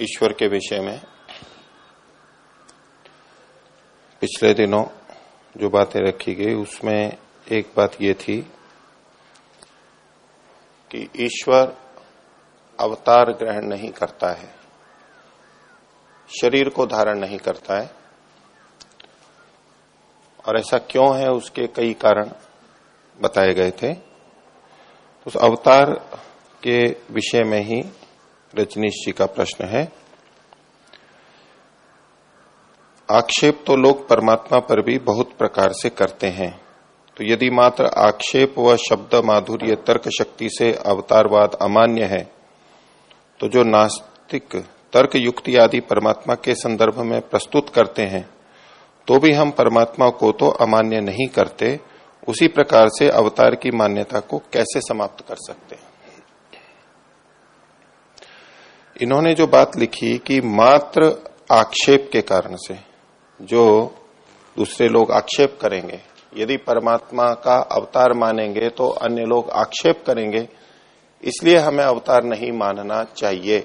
ईश्वर के विषय में। पिछले दिनों जो बातें रखी गई, उसमें एक बात ये थी कि ईश्वर अवतार ग्रहण नहीं करता है। शरीर को धारण नहीं करता है। और ऐसा क्यों है, उसके कई कारण बताए गए थे। उस अवतार के विषय में ही रजनीश जी का प्रश्न है। आक्षेप तो लोग परमात्मा पर भी बहुत प्रकार से करते हैं। तो यदि मात्र आक्षेप व शब्द माधुर्य तर्क शक्ति से अवतारवाद अमान्य है तो जो नास्तिक तर्क युक्ति आदि परमात्मा के संदर्भ में प्रस्तुत करते हैं तो भी हम परमात्मा को तो अमान्य नहीं करते, उसी प्रकार से अवतार की मान्यता को कैसे समाप्त कर सकते हैं? इन्होंने जो बात लिखी कि मात्र आक्षेप के कारण से जो दूसरे लोग आक्षेप करेंगे, यदि परमात्मा का अवतार मानेंगे तो अन्य लोग आक्षेप करेंगे, इसलिए हमें अवतार नहीं मानना चाहिए।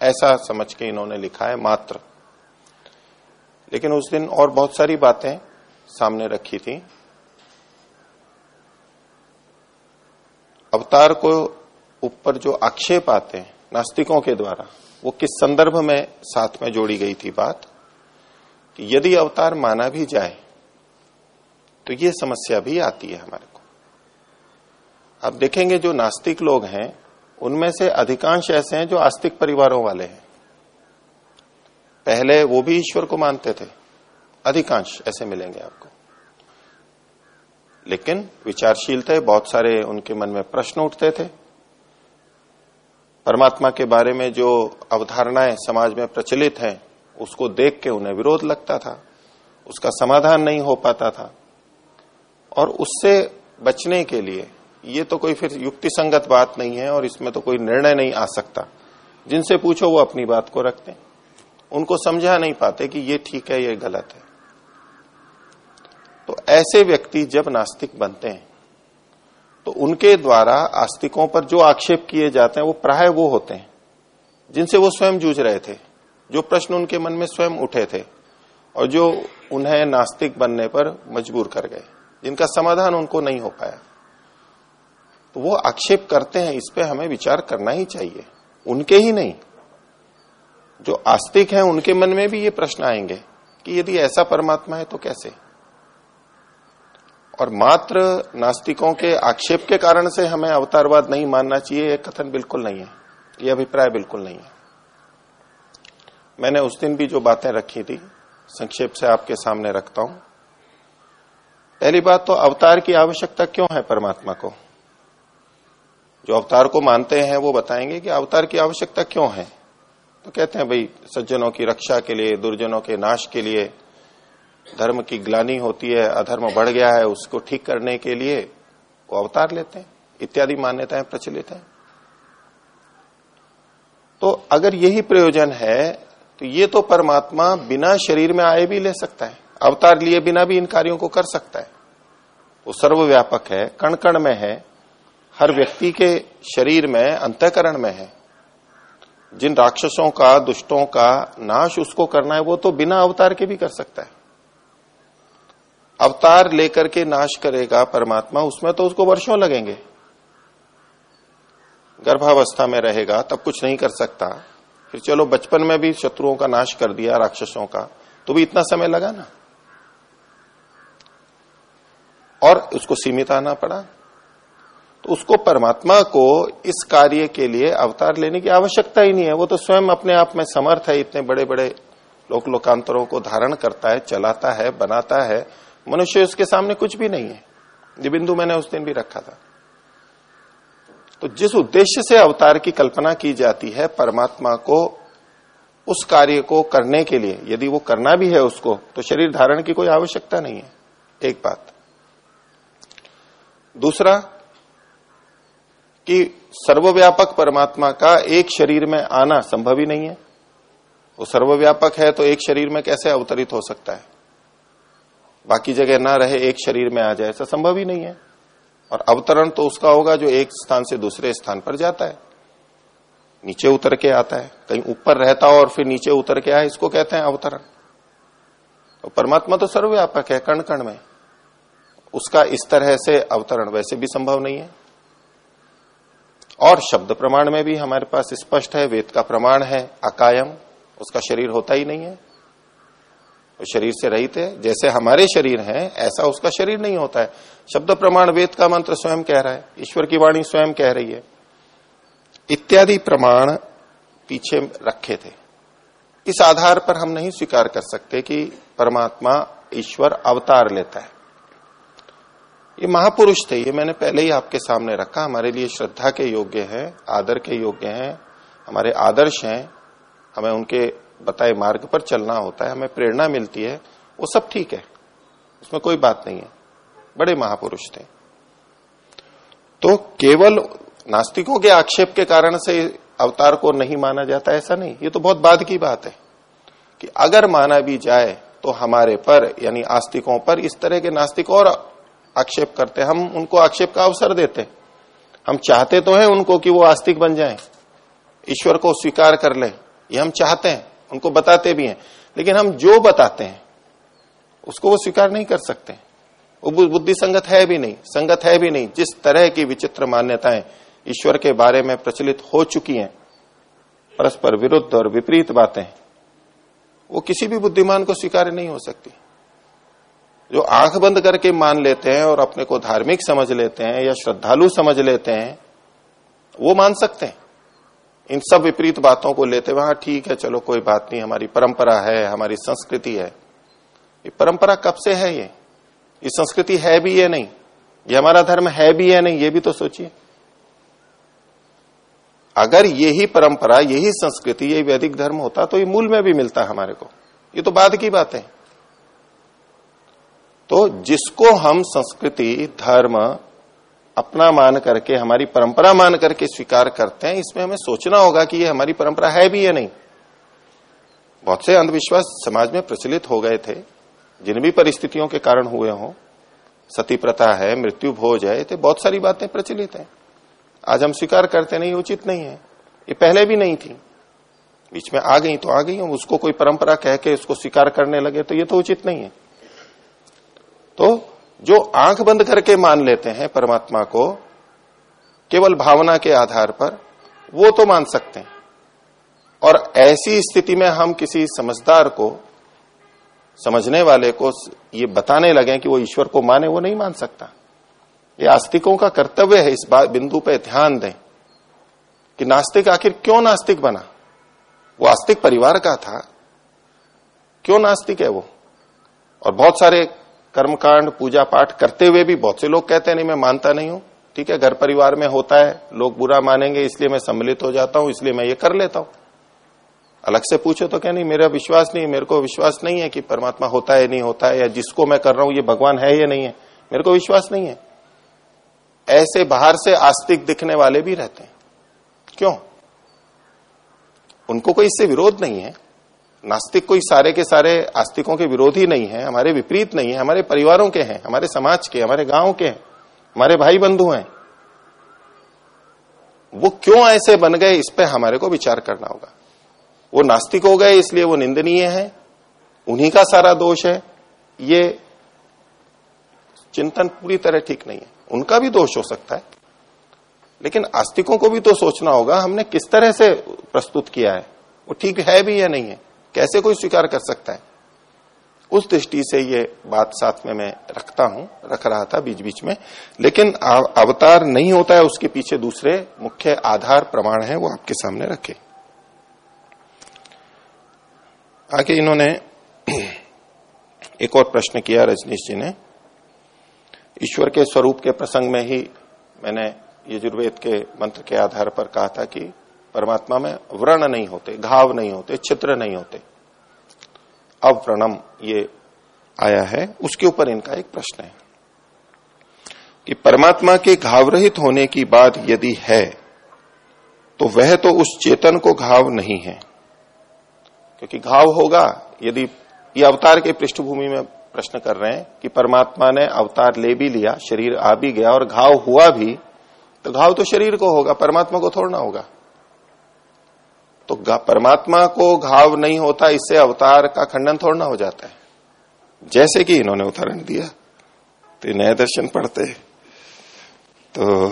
ऐसा समझ के इन्होंने लिखा है मात्र। लेकिन उस दिन और बहुत सारी बातें सामने रखी थी। अवतार को ऊपर जो आक्षेप आते हैं नास्तिकों के द्वारा। वो किस संदर्भ में साथ में जोड़ी गई थी बात? कि यदि अवतार माना भी जाए तो ये समस्या भी आती है हमारे को। आप देखेंगे जो नास्तिक लोग हैं, उनमें से अधिकांश ऐसे हैं जो आस्तिक परिवारों वाले हैं। पहले वो भी ईश्वर को मानते थे। अधिकांश ऐसे मिलेंगे आपको। लेकिन विचारशील थे बहुत सारे उनके मन में प्रश्न उठते थे। परमात्मा के बारे में जो अवधारणाएँ समाज में प्रचलित हैं, उसको देख के उन्हें विरोध लगता था। उसका समाधान नहीं हो पाता था। और उससे बचने के लिए ये तो कोई फिर युक्ति संगत बात नहीं है और इसमें तो कोई निर्णय नहीं आ सकता। जिनसे पूछो वो अपनी बात को रखते उनको समझा नहीं पाते कि ये ठीक है, ये गलत है। तो ऐसे व्यक्ति जब नास्तिक बनते हैं तो उनके द्वारा आस्तिकों पर जो आक्षेप किए जाते हैं, वो प्राय वो होते हैं, जिनसे वो स्वयं जूझ रहे थे, जो प्रश्न उनके मन में स्वयं उठे थे और जो उन्हें नास्तिक बनने पर मजबूर कर गए, जिनका समाधान उनको नहीं हो पाया। तो वो आक्षेप करते हैं, इस पे हमें विचार करना ही चाहिए, उनके ही नहीं। जो आस्तिक हैं, उनके मन में भी ये प्रश्न आएँगे कि यदि ऐसा परमात्मा है तो कैसे? और मात्र नास्तिकों के आक्षेप के कारण से हमें अवतारवाद नहीं मानना चाहिए यह कथन बिल्कुल नहीं है यह अभिप्राय बिल्कुल नहीं है। मैंने उस दिन भी जो बातें रखी थी, संक्षेप से आपके सामने रखता हूँ। पहली बात तो अवतार की आवश्यकता क्यों है परमात्मा को? जो अवतार को मानते हैं, वो बताएँगे कि अवतार की आवश्यकता क्यों है? तो कहते हैं, भाई, सज्जनों की रक्षा के लिए, दुर्जनों के नाश के लिए धर्म की ग्लानी होती है, अधर्म बढ़ गया है, उसको ठीक करने के लिए वो अवतार लेते हैं, इत्यादि मान्यताएँ प्रचलित हैं। तो अगर यही प्रयोजन है तो ये तो परमात्मा बिना शरीर में आए भी ले सकता है, अवतार लिए बिना भी इन कार्यों को कर सकता है। वो सर्वव्यापक है कण कण में है, हर व्यक्ति के शरीर में, अंतकरण में है। जिन राक्षसों का, दुष्टों का नाश उसको करना है, वो तो बिना अवतार के भी कर सकता है। अवतार लेकर के नाश करेगा परमात्मा, उसमें तो उसको वर्षों लगेंगे। गर्भावस्था में रहेगा, तब कुछ नहीं कर सकता। फिर चलो, बचपन में भी शत्रुओं का नाश कर दिया, राक्षसों का तो भी इतना समय लगा ना। और उसको सीमित आना पड़ा। तो उसको परमात्मा को इस कार्य के लिए अवतार लेने की आवश्यकता ही नहीं है। वो तो स्वयं अपने आप में समर्थ है, इतने बड़े बड़े लोक लोकांतरों को धारण करता है, चलाता है, बनाता है। मनुष्य उसके सामने कुछ भी नहीं है। ये बिंदु मैंने उस दिन भी रखा था। तो जिस उद्देश्य से अवतार की कल्पना की जाती है परमात्मा को, उस कार्य को करने के लिए, यदि वो करना भी है उसको तो शरीर धारण की कोई आवश्यकता नहीं है। एक बात। दूसरा, कि सर्वव्यापक परमात्मा का एक शरीर में आना संभव ही नहीं है। वो सर्वव्यापक है तो एक शरीर में कैसे अवतरित हो सकता है? बाकी जगह ना रहे, एक शरीर में आ जाए, ऐसा संभव ही नहीं है। और अवतरण तो उसका होगा जो एक स्थान से दूसरे स्थान पर जाता है। नीचे उतर के आता है, कहीं ऊपर रहता हो और फिर नीचे उतर के आए, इसको कहते हैं अवतरण। तो परमात्मा तो सर्वव्यापक है कण कण में। उसका इस तरह से अवतरण वैसे भी संभव नहीं है। और शब्द प्रमाण में भी हमारे पास स्पष्ट है, वेद का प्रमाण है, अकायम, उसका शरीर होता ही नहीं है। शरीर से रहित है, जैसे हमारे शरीर हैं, ऐसा उसका शरीर नहीं होता है। शब्द प्रमाण वेद का मंत्र स्वयं कह रहा है, ईश्वर की वाणी स्वयं कह रही है। इत्यादि प्रमाण पीछे रखे थे। इस आधार पर हम नहीं स्वीकार कर सकते कि परमात्मा ईश्वर अवतार लेता है। ये महापुरुष थे, ये मैंने पहले ही आपके सामने रखा। हमारे लिए श्रद्धा के योग्य है, आदर के योग्य हैं, हमारे आदर्श हैं, हमें उनके बताए मार्ग पर चलना होता है, हमें प्रेरणा मिलती है, वो सब ठीक है। उसमें कोई बात नहीं है। बड़े महापुरुष थे। तो केवल नास्तिकों के आक्षेप के कारण से अवतार को नहीं माना जाता, ऐसा नहीं। ये तो बहुत बाद की बात है कि अगर माना भी जाए तो हमारे पर, यानी आस्तिकों पर, इस तरह के नास्तिक और आक्षेप करते हम उनको आक्षेप का अवसर देते हम चाहते तो हैं उनको कि वो आस्तिक बन जाएँ। ईश्वर को स्वीकार कर ले। ये हम चाहते हैं। उनको बताते भी हैं। लेकिन हम जो बताते हैं, उसको वो स्वीकार नहीं कर सकते। वो बुद्धि संगत है भी नहीं, संगत है भी नहीं। जिस तरह की विचित्र मान्यताएँ ईश्वर के बारे में प्रचलित हो चुकी हैं, परस्पर विरुद्ध और विपरीत बातें, वो किसी भी बुद्धिमान को स्वीकार नहीं हो सकती। जो आँख बंद करके मान लेते हैं और अपने को धार्मिक समझ लेते हैं या श्रद्धालु समझ लेते हैं, वो मान सकते हैं। इन सब विपरीत बातों को लेते वहाँ ठीक है, चलो, कोई बात नहीं, हमारी परंपरा है, हमारी संस्कृति है। ये परंपरा कब से है ये? ये संस्कृति है भी ये नहीं? ये हमारा धर्म है भी है नहीं, ये भी तो सोचिए। अगर यही परंपरा, यही संस्कृति यही वैदिक धर्म होता तो ये मूल में भी मिलता हमारे को। ये तो बाद की बात। है तो जिसको हम संस्कृति, धर्म अपना मान करके, हमारी परंपरा मान करके स्वीकार करते हैं, इसमें हमें सोचना होगा कि ये हमारी परंपरा है भी या नहीं। बहुत से अंधविश्वास समाज में प्रचलित हो गए थे, जिन भी परिस्थितियों के कारण हुए हों सती प्रथा है, मृत्यु भोज है तो बहुत सारी बातें प्रचलित हैं। आज हम स्वीकार करते नहीं उचित नहीं है। ये पहले भी नहीं थी। बीच में आ गई तो आ गई उसको कोई परंपरा कह के उसको स्वीकार करने लगे तो ये तो उचित नहीं है। तो जो आँख बंद करके मान लेते हैं परमात्मा को, केवल भावना के आधार पर, वो तो मान सकते हैं। और ऐसी स्थिति में हम किसी समझदार को, समझने वाले को ये बताने लगे कि वो ईश्वर को माने, वो नहीं मान सकता। ये आस्तिकों का कर्तव्य है इस बात बिंदु पे ध्यान दें कि नास्तिक आखिर क्यों नास्तिक बना? वो आस्तिक परिवार का था। क्यों नास्तिक है वो? और बहुत सारे कर्मकांड पूजा पाठ करते हुए भी बहुत से लोग कहते हैं, नहीं, मैं मानता नहीं हूँ। ठीक है, घर परिवार में होता है, लोग बुरा मानेंगे, इसलिए मैं सम्मिलित हो जाता हूँ, इसलिए मैं ये कर लेता हूँ। अलग से पूछो तो क्या नहीं, मेरा विश्वास नहीं, मेरे को विश्वास नहीं है कि परमात्मा होता है, नहीं होता है, या जिसको मैं कर रहा हूँ, ये भगवान है या नहीं है। मेरे को विश्वास नहीं है। ऐसे बाहर से आस्तिक दिखने वाले भी रहते हैं। क्यों? उनको कोई इससे विरोध नहीं है। नास्तिक कोई सारे के सारे आस्तिकों के विरोधी नहीं है, हमारे विपरीत नहीं है, हमारे परिवारों के हैं, हमारे समाज के, हमारे गाँव के हैं, हमारे भाई बंधु हैं। वो क्यों ऐसे बन गए, इस पर हमारे को विचार करना होगा। वो नास्तिक हो गए, इसलिए वो निंदनीय है, उन्हीं का सारा दोष है। ये चिंतन पूरी तरह ठीक नहीं है। उनका भी दोष हो सकता है। लेकिन आस्तिकों को भी तो सोचना होगा, हमने किस तरह से प्रस्तुत किया है, वो ठीक है भी या नहीं है। कैसे कोई स्वीकार कर सकता है? उस दृष्टि से ये बात साथ में मैं रखता हूँ, रख रहा था बीच बीच में। लेकिन अवतार नहीं होता है, उसके पीछे दूसरे मुख्य आधार प्रमाण है, वो आपके सामने रखे। आगे इन्होंने एक और प्रश्न किया, रजनीश जी ने। ईश्वर के स्वरूप के प्रसंग में ही मैंने यजुर्वेद के मंत्र के आधार पर कहा था कि परमात्मा में व्रण नहीं होते, घाव नहीं होते चित्र नहीं होते। अव्रणम ये आया है, उसके ऊपर इनका एक प्रश्न है कि परमात्मा के घाव रहित होने की बात यदि है तो वह तो उस चेतन को घाव नहीं है। क्योंकि घाव होगा, यदि ये अवतार के पृष्ठभूमि में प्रश्न कर रहे हैं कि परमात्मा ने अवतार ले भी लिया, शरीर आ भी गया और घाव हुआ भी तो घाव तो शरीर को होगा, परमात्मा को थोड़ना होगा। तो परमात्मा को घाव नहीं होता, इससे अवतार का खंडन थोड़ा ना हो जाता है। जैसे कि इन्होंने उदाहरण दिया तो नए दर्शन पढ़ते तो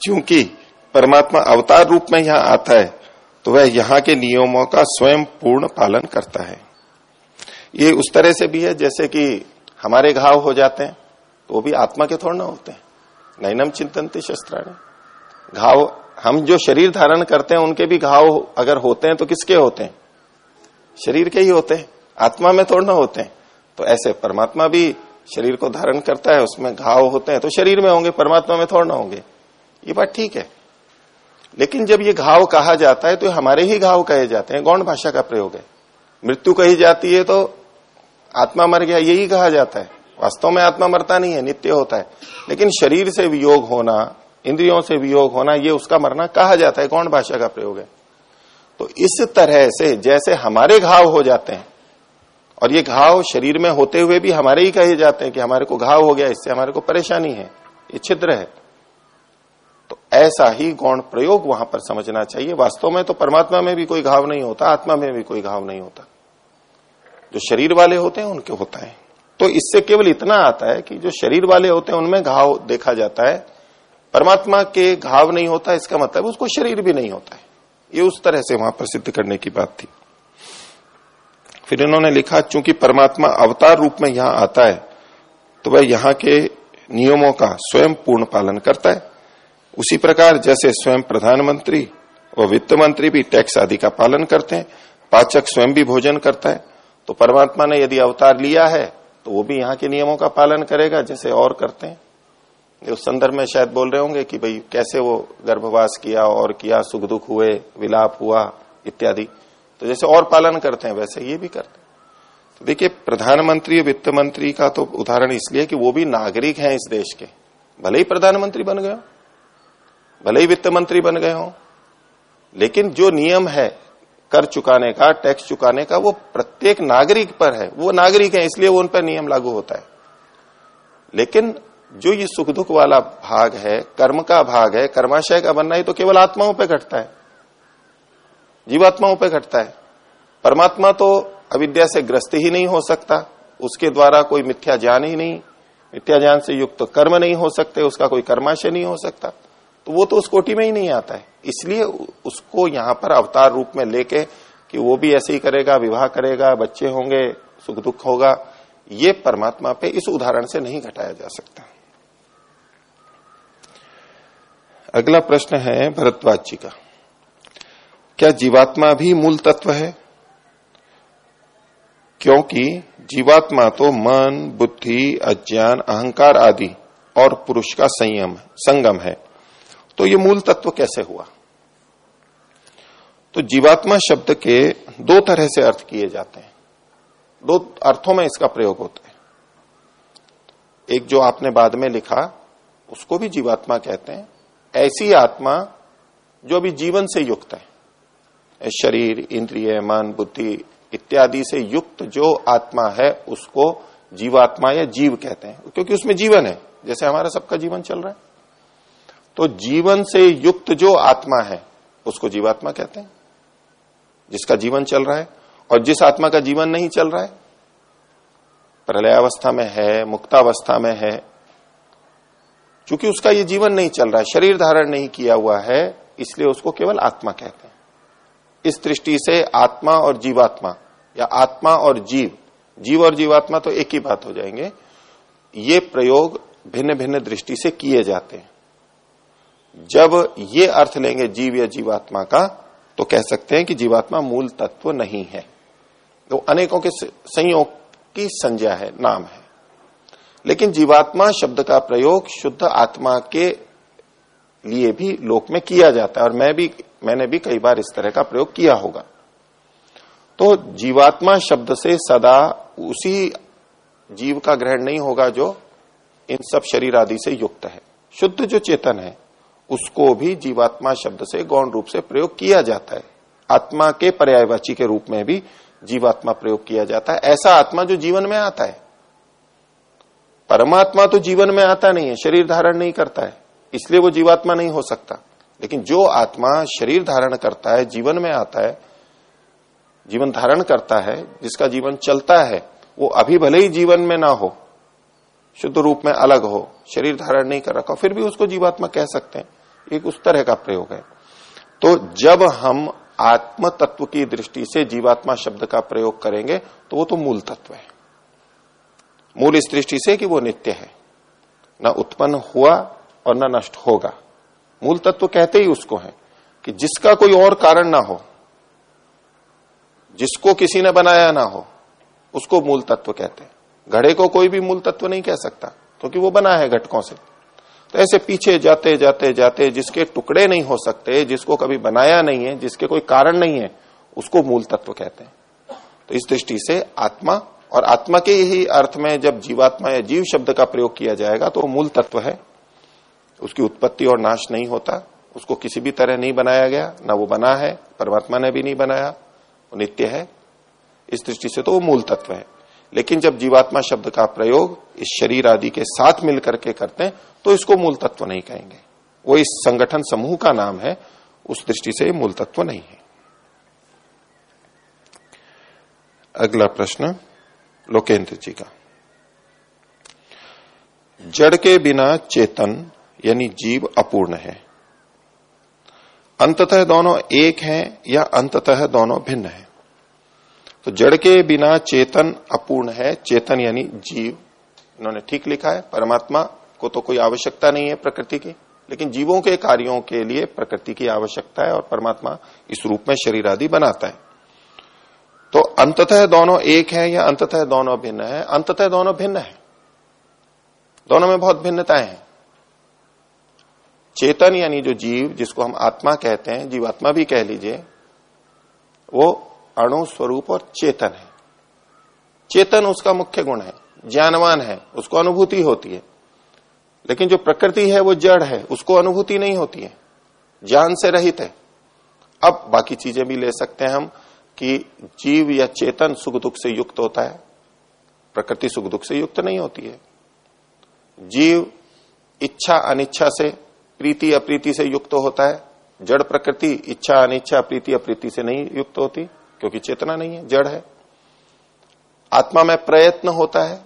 चूँकि परमात्मा अवतार रूप में यहाँ आता है तो वह यहाँ के नियमों का स्वयं पूर्ण पालन करता है। ये उस तरह से भी है, जैसे कि हमारे घाव हो जाते हैं तो वो भी आत्मा के थोड़ा ना होते हैं। नैनम चिंतन शस्त्राणी। घाव हम जो शरीर धारण करते हैं, उनके भी घाव अगर होते हैं तो किसके होते हैं? शरीर के ही होते हैं। आत्मा में थोड़ा ना होते हैं। तो ऐसे परमात्मा भी शरीर को धारण करता है, उसमें घाव होते हैं तो शरीर में होंगे, परमात्मा में थोड़ा ना होंगे। ये बात ठीक है। लेकिन जब ये घाव कहा जाता है तो हमारे ही घाव कहे जाते हैं। गौण भाषा का प्रयोग है। मृत्यु कही जाती है तो आत्मा मर गया, यही कहा जाता है। वास्तव में आत्मा मरता नहीं है, नित्य होता है। लेकिन शरीर से वियोग होना इंद्रियों से वियोग होना, ये उसका मरना कहा जाता है, कौन भाषा का प्रयोग है? तो इस तरह से जैसे हमारे घाव हो जाते हैं, और ये घाव शरीर में होते हुए भी हमारे ही कहे जाते हैं कि हमारे को घाव हो गया, इससे हमारे को परेशानी है, ये छिद्र है। तो ऐसा ही गौण प्रयोग वहाँ पर समझना चाहिए। वास्तव में तो परमात्मा में भी कोई घाव नहीं होता, आत्मा में भी कोई घाव नहीं होता। जो शरीर वाले होते हैं, उनके होता है। तो इससे केवल इतना आता है कि जो शरीर वाले होते हैं, उनमें घाव देखा जाता है। परमात्मा के घाव नहीं होता, इसका मतलब उसको शरीर भी नहीं होता है। ये उस तरह से वहाँ पर सिद्ध करने की बात थी। फिर इन्होंने लिखा, चूँकि परमात्मा अवतार रूप में यहाँ आता है तो वह यहाँ के नियमों का स्वयं पूर्ण पालन करता है। उसी प्रकार जैसे स्वयं प्रधानमंत्री व वित्त मंत्री भी टैक्स आदि का पालन करते हैं, पाचक स्वयं भी भोजन करता है तो परमात्मा ने यदि अवतार लिया है तो वो भी यहाँ के नियमों का पालन करेगा, जैसे और करते हैं। उस संदर्भ में शायद बोल रहे होंगे कि भाई, कैसे वो गर्भवास किया और किया, सुख दुख हुए, विलाप हुआ, इत्यादि। तो जैसे और पालन करते हैं, वैसे ये भी करते तो देखिए, प्रधानमंत्री, वित्त मंत्री का तो उदाहरण इसलिए कि वो भी नागरिक हैं इस देश के। भले ही प्रधानमंत्री बन गए हो, भले ही वित्त मंत्री बन गए हो, लेकिन जो नियम है, कर चुकाने का, टैक्स चुकाने का, वो प्रत्येक नागरिक पर है। वो नागरिक है, इसलिए वो उन पर नियम लागू होता है। लेकिन जो ये सुख दुख वाला भाग है, कर्म का भाग है, कर्माशय का बनना ही तो केवल आत्माओं पे घटता है। जीवात्माओं पे घटता है। परमात्मा तो अविद्या से ग्रस्त ही नहीं हो सकता। उसके द्वारा कोई मिथ्या ज्ञान ही नहीं। मिथ्या ज्ञान से युक्त तो कर्म नहीं हो सकते, उसका कोई कर्माशय नहीं हो सकता। तो वो तो उस कोटि में ही नहीं आता है। इसलिए उसको यहाँ पर अवतार रूप में लेके कि वो भी ऐसे ही करेगा, विवाह करेगा, बच्चे होंगे, सुख दुख होगा, ये परमात्मा पे इस उदाहरण से नहीं घटाया जा सकता। अगला प्रश्न है भरद्वाज जी का। क्या जीवात्मा भी मूल तत्व है? क्योंकि जीवात्मा तो मन, बुद्धि, अज्ञान, अहंकार आदि और पुरुष का संयम, संगम है। तो ये मूल तत्व कैसे हुआ? तो जीवात्मा शब्द के दो तरह से अर्थ किए जाते हैं। दो अर्थों में इसका प्रयोग होता है। एक जो आपने बाद में लिखा, उसको भी जीवात्मा कहते हैं। ऐसी आत्मा जो अभी जीवन से युक्त है। शरीर, इंद्रिय, मन, बुद्धि इत्यादि से युक्त जो आत्मा है, उसको जीवात्मा या जीव कहते हैं। क्योंकि उसमें जीवन है, जैसे हमारा सबका जीवन चल रहा है। तो जीवन से युक्त जो आत्मा है, उसको जीवात्मा कहते हैं। जिसका जीवन चल रहा है, और जिस आत्मा का जीवन नहीं चल रहा है, प्रलयावस्था में है, मुक्तावस्था में है चूँकि उसका ये जीवन नहीं चल रहा है, शरीर धारण नहीं किया हुआ है, इसलिए उसको केवल आत्मा कहते हैं। इस दृष्टि से आत्मा और जीवात्मा, या आत्मा और जीव जीव और जीवात्मा तो एक ही बात हो जाएँगे, ये प्रयोग भिन्न भिन्न दृष्टि से किए जाते हैं। जब ये अर्थ लेंगे जीव या जीवात्मा का तो कह सकते हैं कि जीवात्मा मूल तत्व नहीं है। तो अनेकों के संयोग की संज्ञा है, नाम है। लेकिन जीवात्मा शब्द का प्रयोग शुद्ध आत्मा के लिए भी लोक में किया जाता है, और मैं भी, मैंने भी कई बार इस तरह का प्रयोग किया होगा। तो जीवात्मा शब्द से सदा उसी जीव का ग्रहण नहीं होगा जो इन सब शरीर आदि से युक्त है। शुद्ध जो चेतन है, उसको भी जीवात्मा शब्द से गौण रूप से प्रयोग किया जाता है। आत्मा के पर्यायवाची के रूप में भी जीवात्मा प्रयोग किया जाता है। ऐसा आत्मा जो जीवन में आता है। परमात्मा तो जीवन में आता नहीं है, शरीर धारण नहीं करता है, इसलिए वो जीवात्मा नहीं हो सकता। लेकिन जो आत्मा शरीर धारण करता है, जीवन में आता है, जीवन धारण करता है, जिसका जीवन चलता है, वो अभी भले ही जीवन में ना हो, शुद्ध रूप में अलग हो, शरीर धारण नहीं कर रखा फिर भी उसको जीवात्मा कह सकते हैं। एक उस तरह का प्रयोग है। तो जब हम आत्म तत्व की दृष्टि से जीवात्मा शब्द का प्रयोग करेंगे तो वो तो मूल तत्व है। मूल इस दृष्टि से कि वो नित्य है। न उत्पन्न हुआ और न नष्ट होगा। मूल तत्व तो कहते ही उसको है कि जिसका कोई और कारण ना हो, जिसको किसी ने बनाया ना हो, उसको मूल तत्व कहते हैं। घड़े को कोई भी मूल तत्व नहीं कह सकता, क्योंकि तो वो बना है घटकों से। तो ऐसे पीछे जाते जाते जाते, जिसके टुकड़े नहीं हो सकते, जिसको कभी बनाया नहीं है, जिसके कोई कारण नहीं है, उसको मूल तत्व कहते हैं। तो इस दृष्टि से आत्मा और आत्मा के ही अर्थ में जब जीवात्मा या जीव शब्द का प्रयोग किया जाएगा तो वो मूल तत्व है। उसकी उत्पत्ति और नाश नहीं होता। उसको किसी भी तरह नहीं बनाया गया। ना वो बना है, परमात्मा ने भी नहीं बनाया। वो नित्य है। इस दृष्टि से तो वो मूल तत्व है। लेकिन जब जीवात्मा शब्द का प्रयोग इस शरीर आदि के साथ मिलकर के करते हैं तो इसको मूल तत्व नहीं कहेंगे। वो इस संगठन समूह का नाम है। उस दृष्टि से मूल तत्व नहीं है। अगला प्रश्न। लोकेंद्र जी का। जड़ के बिना चेतन, यानी जीव, अपूर्ण है। अंततः दोनों एक हैं या अंततः दोनों भिन्न है। तो जड़ के बिना चेतन, अपूर्ण है। चेतन यानी जीव। इन्होंने ठीक लिखा है, परमात्मा को तो कोई आवश्यकता नहीं है प्रकृति की, लेकिन जीवों के कार्यों के लिए प्रकृति की आवश्यकता है और परमात्मा इस रूप में शरीर आदि बनाता है। तो अंततः दोनों एक है या अंततः दोनों भिन्न है? अंततः दोनों भिन्न है। दोनों में बहुत भिन्नताएँ हैं। चेतन यानी जो जीव, जिसको हम आत्मा कहते हैं, जीवात्मा भी कह लीजिए, वो अणु स्वरूप और चेतन है। चेतन उसका मुख्य गुण है, ज्ञानवान है, उसको अनुभूति होती है। लेकिन जो प्रकृति है, वो जड़ है, उसको अनुभूति नहीं होती है। ज्ञान से रहित है। अब बाकी चीज़ें भी ले सकते हैं हम। कि जीव या चेतन सुख दुख से युक्त होता है, प्रकृति सुख दुख से युक्त नहीं होती है। जीव इच्छा अनिच्छा से प्रीति अप्रीति से युक्त होता है, जड़ प्रकृति इच्छा अनिच्छा प्रीति अप्रीति से नहीं युक्त होती, क्योंकि चेतना नहीं है, जड़ है। आत्मा में प्रयत्न होता है,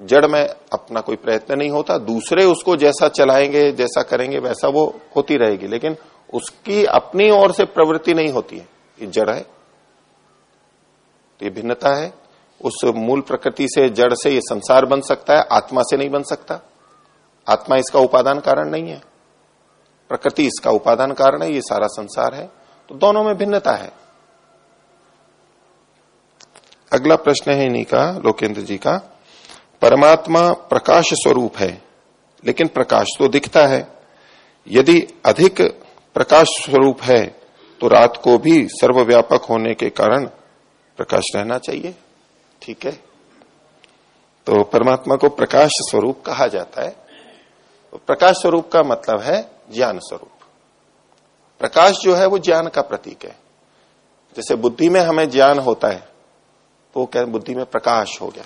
जड़ में अपना कोई प्रयत्न नहीं होता, दूसरे उसको जैसा चलाएँगे, जैसा करेंगे, वैसा वो होती रहेगी, लेकिन उसकी अपनी ओर से प्रवृत्ति नहीं होती है, ये जड़ है। ये भिन्नता है। उस मूल प्रकृति से, जड़ से ये संसार बन सकता है, आत्मा से नहीं बन सकता। आत्मा इसका उपादान कारण नहीं है। प्रकृति इसका उपादान कारण है, ये सारा संसार है। तो दोनों में भिन्नता है। अगला प्रश्न है इन्हीं का, लोकेंद्र जी का। परमात्मा प्रकाश स्वरूप है, लेकिन प्रकाश तो दिखता है। यदि अधिक प्रकाश स्वरूप है तो रात को भी सर्वव्यापक होने के कारण प्रकाश रहना चाहिए, ठीक है? तो परमात्मा को प्रकाश स्वरूप कहा जाता है। तो प्रकाश स्वरूप का मतलब है ज्ञान स्वरूप। प्रकाश जो है वो ज्ञान का प्रतीक है। जैसे बुद्धि में हमें ज्ञान होता है तो वो क्या बुद्धि में प्रकाश हो गया।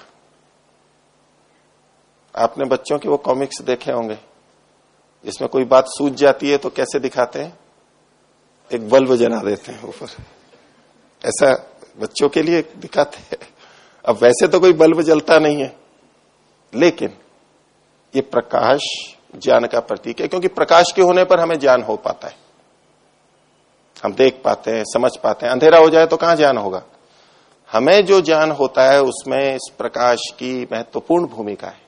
आपने बच्चों के वो कॉमिक्स देखे होंगे, जिसमें कोई बात सूझ जाती है तो कैसे दिखाते हैं? एक बल्ब जला देते हैं ऊपर। ऐसा बच्चों के लिए दिखाते हैं। अब वैसे तो कोई बल्ब जलता नहीं है, लेकिन ये प्रकाश ज्ञान का प्रतीक है, क्योंकि प्रकाश के होने पर हमें ज्ञान हो पाता है। हम देख पाते हैं, समझ पाते हैं, अंधेरा हो जाए तो कहाँ ज्ञान होगा? हमें जो ज्ञान होता है, उसमें इस प्रकाश की महत्वपूर्ण भूमिका है।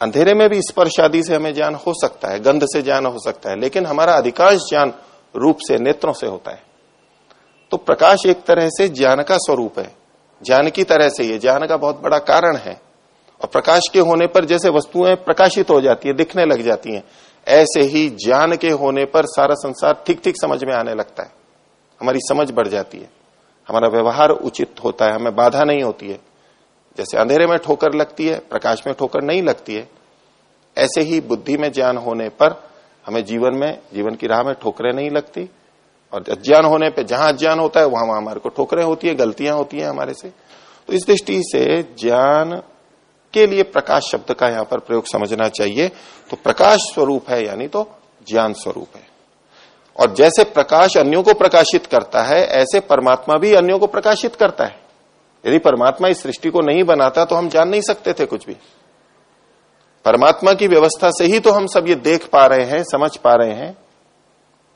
अंधेरे में भी स्पर्श आदि से हमें ज्ञान हो सकता है, गंध से ज्ञान हो सकता है, लेकिन हमारा अधिकांश ज्ञान रूप से नेत्रों से होता है। तो प्रकाश एक तरह से ज्ञान का स्वरूप है। ज्ञान की तरह से ये, ज्ञान का बहुत बड़ा कारण है। और प्रकाश के होने पर जैसे वस्तुएँ प्रकाशित हो जाती है, दिखने लग जाती हैं, ऐसे ही ज्ञान के होने पर सारा संसार ठीक ठीक समझ में आने लगता है। हमारी समझ बढ़ जाती है। हमारा व्यवहार उचित होता है, हमें बाधा नहीं होती है। जैसे अंधेरे में ठोकर लगती है, प्रकाश में ठोकर नहीं लगती है। ऐसे ही बुद्धि में ज्ञान होने पर हमें जीवन में, जीवन की राह में ठोकरें नहीं लगती। और अज्ञान होने पर जहाँ अज्ञान होता है, वहाँ वहाँ हमारे को ठोकरें होती है, गलतियाँ होती हैं हमारे से। तो इस दृष्टि से ज्ञान के लिए प्रकाश शब्द का यहाँ पर प्रयोग समझना चाहिए। तो प्रकाश स्वरूप है, यानी तो ज्ञान स्वरूप है। और जैसे प्रकाश अन्यों को प्रकाशित करता है, ऐसे परमात्मा भी अन्यों को प्रकाशित करता है। यदि परमात्मा इस सृष्टि को नहीं बनाता तो हम जान नहीं सकते थे कुछ भी। परमात्मा की व्यवस्था से ही तो हम सब ये देख पा रहे हैं, समझ पा रहे हैं।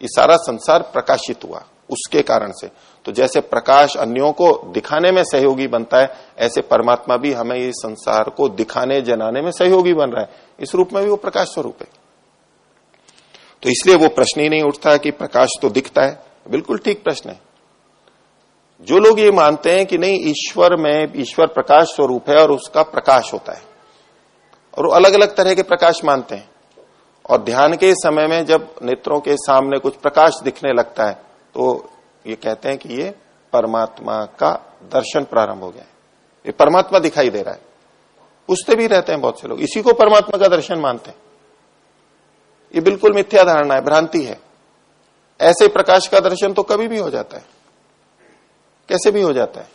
ये सारा संसार प्रकाशित हुआ उसके कारण से। तो जैसे प्रकाश अन्यों को दिखाने में सहयोगी बनता है, ऐसे परमात्मा भी हमें इस संसार को दिखाने, जनाने में सहयोगी बन रहा है। इस रूप में भी वो प्रकाश स्वरूप है। तो इसलिए वो प्रश्न ही नहीं उठता कि प्रकाश तो दिखता है। बिल्कुल ठीक प्रश्न है। जो लोग ये मानते हैं कि नहीं, ईश्वर में ईश्वर प्रकाश स्वरूप है और उसका प्रकाश होता है। और वो अलग अलग तरह के प्रकाश मानते हैं। और ध्यान के समय में जब नेत्रों के सामने कुछ प्रकाश दिखने लगता है तो ये कहते हैं कि ये परमात्मा का दर्शन प्रारंभ हो गया है। ये परमात्मा दिखाई दे रहा है। पूछते भी रहते हैं बहुत से लोग। इसी को परमात्मा का दर्शन मानते हैं। ये बिल्कुल मिथ्या धारणा है, भ्रांति है। ऐसे प्रकाश का दर्शन तो कभी भी हो जाता है। कैसे भी हो जाता है?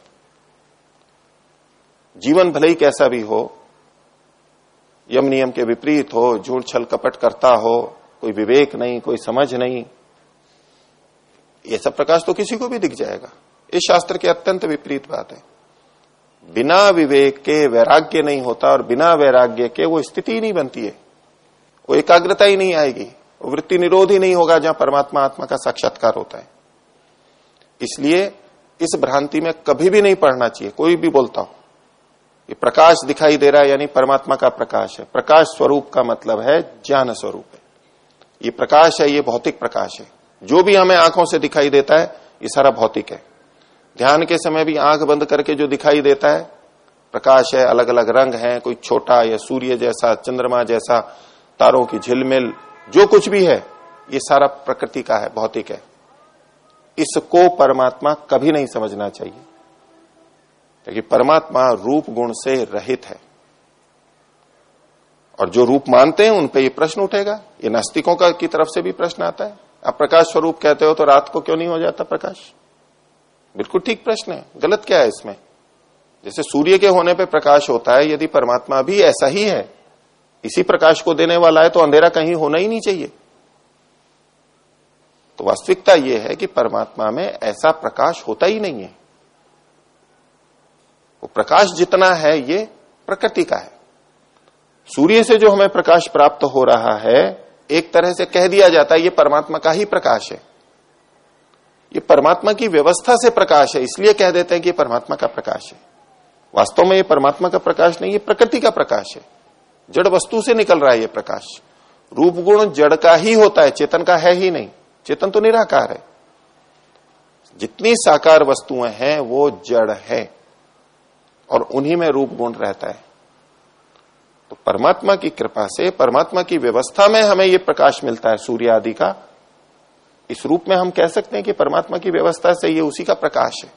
जीवन भले ही कैसा भी हो यम नियम के विपरीत हो, झूठ छल कपट करता हो, कोई विवेक नहीं, कोई समझ नहीं, ये सब प्रकाश तो किसी को भी दिख जाएगा। इस शास्त्र के अत्यंत विपरीत बात है। बिना विवेक के वैराग्य नहीं होता और बिना वैराग्य के वो स्थिति ही नहीं बनती है। वो एकाग्रता ही नहीं आएगी। वृत्ति निरोध ही नहीं होगा जहाँ परमात्मा आत्मा का साक्षात्कार होता है। इसलिए इस भ्रांति में कभी भी नहीं पढ़ना चाहिए। कोई भी बोलता हो। ये प्रकाश दिखाई दे रहा है, यानी परमात्मा का प्रकाश है। प्रकाश स्वरूप का मतलब है ज्ञान स्वरूप है। ये प्रकाश है, ये भौतिक प्रकाश है। जो भी हमें आँखों से दिखाई देता है, ये सारा भौतिक है। ध्यान के समय भी आँख बंद करके जो दिखाई देता है, प्रकाश है अलग अलग रंग है, कोई छोटा या सूर्य जैसा, चंद्रमा जैसा, तारों की झिलमिल, जो कुछ भी है, ये सारा प्रकृति का है, भौतिक है। इसको परमात्मा कभी नहीं समझना चाहिए। क्योंकि परमात्मा रूप गुण से रहित है। और जो रूप मानते हैं, उन पे ये प्रश्न उठेगा। ये नास्तिकों का की तरफ़ से भी प्रश्न आता है। आप प्रकाश स्वरूप कहते हो तो रात को क्यों नहीं हो जाता प्रकाश? बिल्कुल ठीक प्रश्न है। गलत क्या है इसमें? जैसे सूर्य के होने पे प्रकाश होता है, यदि परमात्मा भी ऐसा ही है, इसी प्रकाश को देने वाला है तो अंधेरा कहीं होना ही नहीं चाहिए। तो वास्तविकता यह है कि परमात्मा में ऐसा प्रकाश होता ही नहीं है। वो प्रकाश जितना है, ये प्रकृति का है। सूर्य से जो हमें प्रकाश प्राप्त हो रहा है, एक तरह से कह दिया जाता है, ये परमात्मा का ही प्रकाश है। ये परमात्मा की व्यवस्था से प्रकाश है, इसलिए कह देते हैं कि परमात्मा का प्रकाश है। वास्तव में ये परमात्मा का प्रकाश नहीं, ये प्रकृति का प्रकाश है। जड़ वस्तु से निकल रहा है ये प्रकाश। रूप गुण जड़ का ही होता है, चेतन का है ही नहीं। चेतन तो निराकार है। जितनी साकार वस्तुएँ हैं, वो जड़ है। और उन्हीं में रूप गुण रहता है। तो परमात्मा की कृपा से, परमात्मा की व्यवस्था में हमें ये प्रकाश मिलता है सूर्य आदि का। इस रूप में हम कह सकते हैं कि परमात्मा की व्यवस्था से ये उसी का प्रकाश है।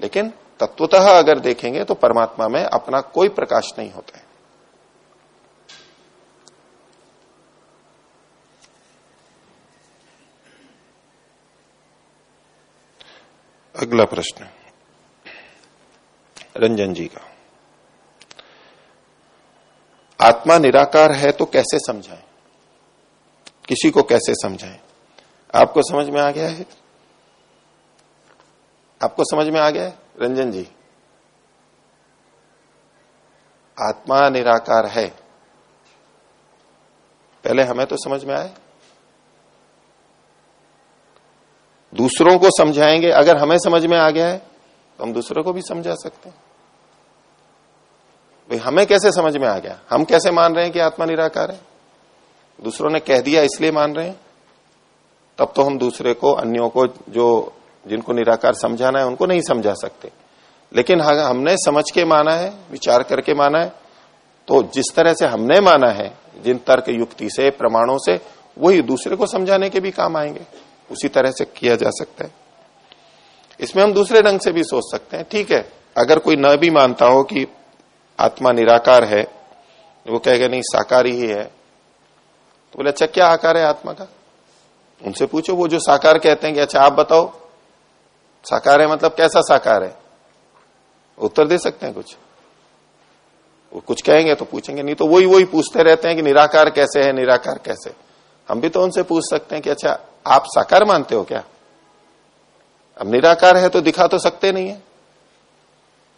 लेकिन तत्वतः अगर देखेंगे तो परमात्मा में अपना कोई प्रकाश नहीं होता है। अगला प्रश्न। रंजन जी का। आत्मा निराकार है तो कैसे समझाएँ? किसी को कैसे समझाएँ? आपको समझ में आ गया है? आपको समझ में आ गया है? रंजन जी। आत्मा निराकार है। पहले हमें तो समझ में आए। दूसरों को समझाएँगे, अगर हमें समझ में आ गया है तो हम दूसरों को भी समझा सकते हैं। भाई, हमें कैसे समझ में आ गया? हम कैसे मान रहे हैं कि आत्मा निराकार है? दूसरों ने कह दिया, इसलिए मान रहे हैं? तब तो हम दूसरे को, अन्यों को, जो, जिनको निराकार समझाना है, उनको नहीं समझा सकते। लेकिन हमने समझ के माना है, विचार करके माना है तो जिस तरह से हमने माना है, जिन तर्क युक्ति से, प्रमाणों से, वही दूसरे को समझाने के भी काम आएँगे। उसी तरह से किया जा सकता है। इसमें हम दूसरे ढंग से भी सोच सकते हैं। ठीक है, अगर कोई न भी मानता हो कि आत्मा निराकार है, वो कहेगा, नहीं, साकार ही है। तो बोले अच्छा क्या आकार है आत्मा का? उनसे पूछो, वो जो साकार कहते हैं कि अच्छा आप बताओ, साकार है मतलब कैसा साकार है? उत्तर दे सकते हैं कुछ। वो कुछ कहेंगे तो पूछेंगे, नहीं तो वही वही पूछते रहते हैं कि निराकार कैसे है, निराकार कैसे? हम भी तो उनसे पूछ सकते हैं कि अच्छा आप साकार मानते हो क्या? अब निराकार है तो दिखा तो सकते नहीं है।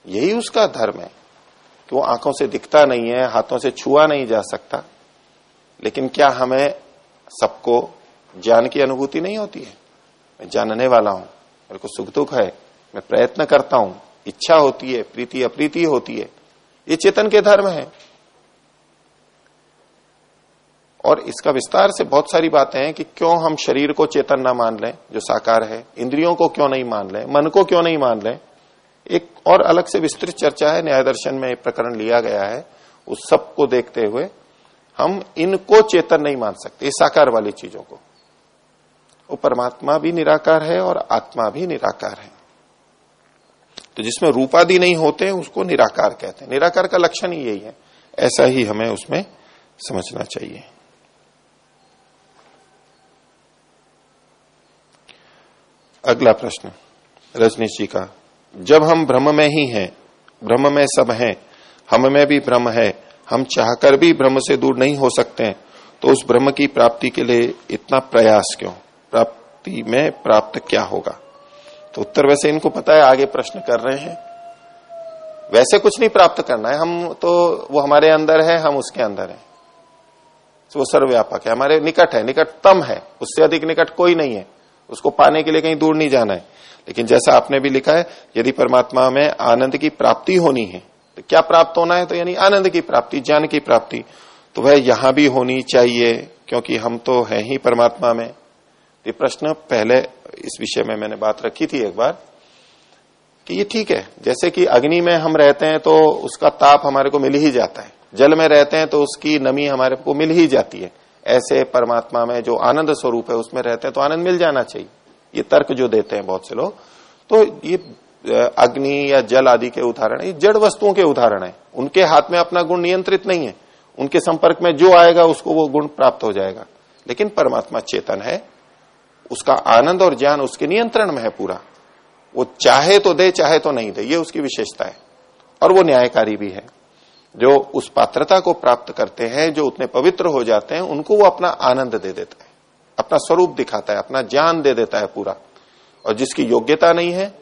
यही उसका धर्म है। कि वो आँखों से दिखता नहीं है, हाथों से छुआ नहीं जा सकता। लेकिन क्या हमें सबको ज्ञान की अनुभूति नहीं होती है? मैं जानने वाला हूँ, मेरे को सुख दुख है, मैं प्रयत्न करता हूँ, इच्छा होती है, प्रीति अप्रीति होती है। ये चेतन के धर्म है। और इसका विस्तार से बहुत सारी बातें हैं कि क्यों हम शरीर को चेतन ना मान लें, जो साकार है, इंद्रियों को क्यों नहीं मान लें, मन को क्यों नहीं मान लें एक और अलग से विस्तृत चर्चा है, न्याय दर्शन में प्रकरण लिया गया है, उस सबको देखते हुए हम इनको चेतन नहीं मान सकते साकार वाली चीज़ों को। वो परमात्मा भी निराकार है और आत्मा भी निराकार है। तो जिसमें रूपादि नहीं होते, उसको निराकार कहते हैं। निराकार का लक्षण ही यही है। ऐसा ही हमें उसमें समझना चाहिए। अगला प्रश्न, रजनीश जी का। जब हम भ्रम में ही हैं, भ्रम में सब हैं, हम में भी भ्रम है, हम चाहकर भी भ्रम से दूर नहीं हो सकते तो उस ब्रह्म की प्राप्ति के लिए इतना प्रयास क्यों? प्राप्ति में प्राप्त क्या होगा? तो उत्तर वैसे इनको पता है, आगे प्रश्न कर रहे हैं। वैसे कुछ नहीं प्राप्त करना है, हम तो वो हमारे अंदर है, हम उसके अंदर है। तो वो सर्वव्यापक है, हमारे निकट है, निकटतम है, उससे अधिक निकट कोई नहीं है। उसको पाने के लिए कहीं दूर नहीं जाना है। लेकिन जैसा आपने भी लिखा है, यदि परमात्मा में आनंद की प्राप्ति होनी है तो क्या प्राप्त होना है? तो यानी आनंद की प्राप्ति, ज्ञान की प्राप्ति। तो वह यहाँ भी होनी चाहिए, क्योंकि हम तो है ही परमात्मा में। ये प्रश्न पहले इस विषय में मैंने बात रखी थी एक बार, कि ये ठीक है। जैसे कि अग्नि में हम रहते हैं तो उसका ताप हमारे को मिल ही जाता है। जल में रहते हैं तो उसकी नमी हमारे को मिल ही जाती है। ऐसे परमात्मा में जो आनंद स्वरूप है, उसमें रहते हैं तो आनंद मिल जाना चाहिए। ये तर्क जो देते हैं बहुत से लोग। तो ये अग्नि या जल आदि के उदाहरण, ये जड़ वस्तुओं के उदाहरण है। उनके हाथ में अपना गुण नियंत्रित नहीं है। उनके संपर्क में जो आएगा, उसको वो गुण प्राप्त हो जाएगा। लेकिन परमात्मा चेतन है। उसका आनंद और ज्ञान उसके नियंत्रण में है पूरा। वो चाहे तो दे, चाहे तो नहीं दे, ये उसकी विशेषता है। और वो न्यायकारी भी है। जो उस पात्रता को प्राप्त करते हैं, जो उतने पवित्र हो जाते हैं, उनको वो अपना आनंद दे देता है। अपना स्वरूप दिखाता है, अपना ज्ञान दे देता है पूरा। और जिसकी योग्यता नहीं है,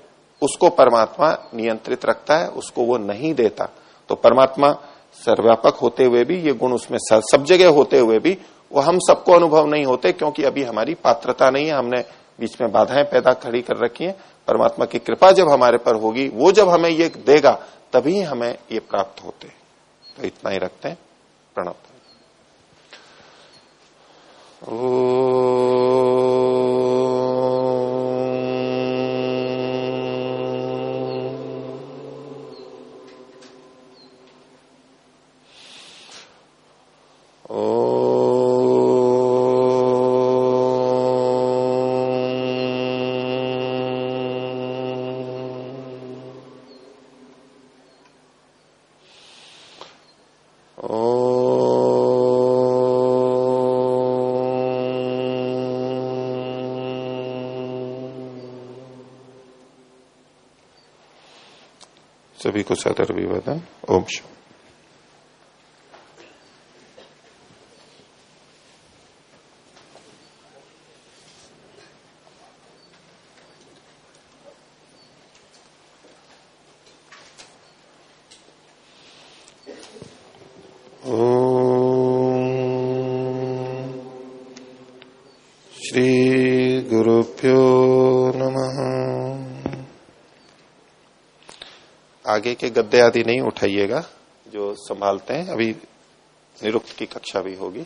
उसको परमात्मा नियंत्रित रखता है, उसको वो नहीं देता। तो परमात्मा सर्व्यापक होते हुए भी, ये गुण उसमें सब जगह होते हुए भी, वो हम सबको अनुभव नहीं होते, क्योंकि अभी हमारी पात्रता नहीं है, हमने बीच में बाधाएँ पैदा खड़ी कर रखी है। परमात्मा की कृपा जब हमारे पर होगी, वो जब हमें ये देगा, तभी हमें ये प्राप्त होते तो इतना ही रखते हैं प्रणव ओ सभी को सदर विवादन ओम आगे के गद्दे आदि नहीं उठाइएगा, जो संभालते हैं। अभी निरुक्त की कक्षा भी होगी।